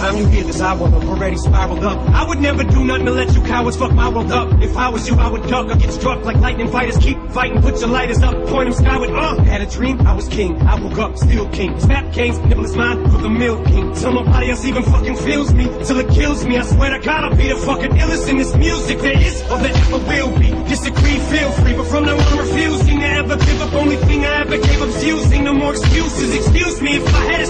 Time you hear this, I will have already spiraled up. I would never do nothing to let you cowards fuck my world up. If I was you, I would duck or get struck like lightning fighters. Keep fighting, put your lighters up, point them skyward. Uh, had a dream, I was king. I woke up, still king. Snap canes, nibble is mine for the milk king. Till nobody else even fucking feels me, till it kills me. I swear to God, I'll be the fucking illest in this music there is or there ever will be. Disagree, feel free, but from now on, refusing to ever give up. Only thing I ever gave up's using. No more excuses. Excuse me if I had is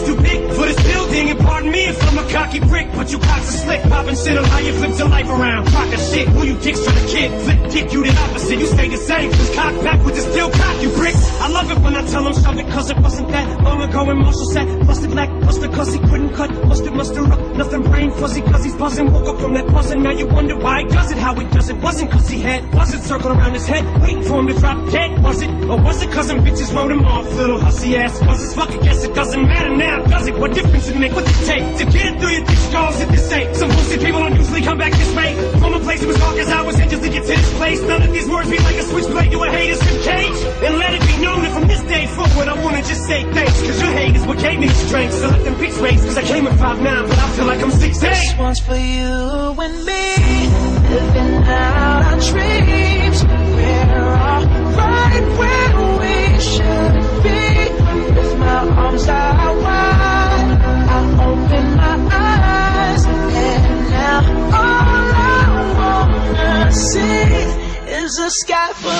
cocky prick. But you cocks are slick, popping shit on how you flip your life around. Rock shit, who you dicks for the kid? Flip dick, you the opposite. You stay the same. Just cock back with the still cock, you pricks. I love it when I tell them shove it, cause it wasn't that long ago when Marshall said, busted black, busted cause he couldn't cut, busted muster up, nothing brain fuzzy cause he's buzzing. Woke up from that buzzing, now you wonder why he does it, how he does it. Wasn't cause he had, wasn't circling around his head, waiting for him to drop dead, was it? Or was it cause them bitches wrote him off, little hussy ass buzzes? Fuck, I guess it doesn't matter now, does it? What difference it make? What it take to get it through your thick skulls at this sake? Some bullshit people don't usually come back this way. From a place that was dark as I was in just to get to this place. None of these words be like a switchblade to a hater's cage. And let it be known that from this day forward, I wanna just say thanks. Cause your hate is what gave me the strength. So let them pics raise. Cause I came at 5'9, but I feel like I'm 6'8. This one's for you and me, living out our dreams. Sky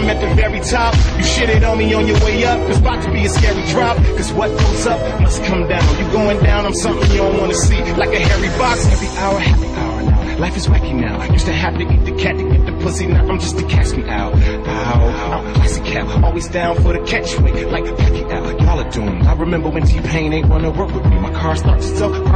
at the very top. You shitted on me on your way up. It's about to be a scary drop. Cause what goes up must come down. You going down, I'm something you don't wanna see. Like a hairy box, every hour, happy hour now. Life is wacky now. I Used to have to eat the cat to get the pussy. Now I'm just to catch me out. Ow, I'm classic cat. Always down for the catchway. Like Pacquiao, y'all are doomed. I remember when T-Pain ain't wanna work with me. My car starts itself,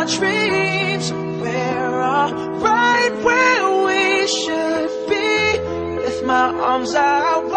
our dreams. We're all right where we should be. With my arms out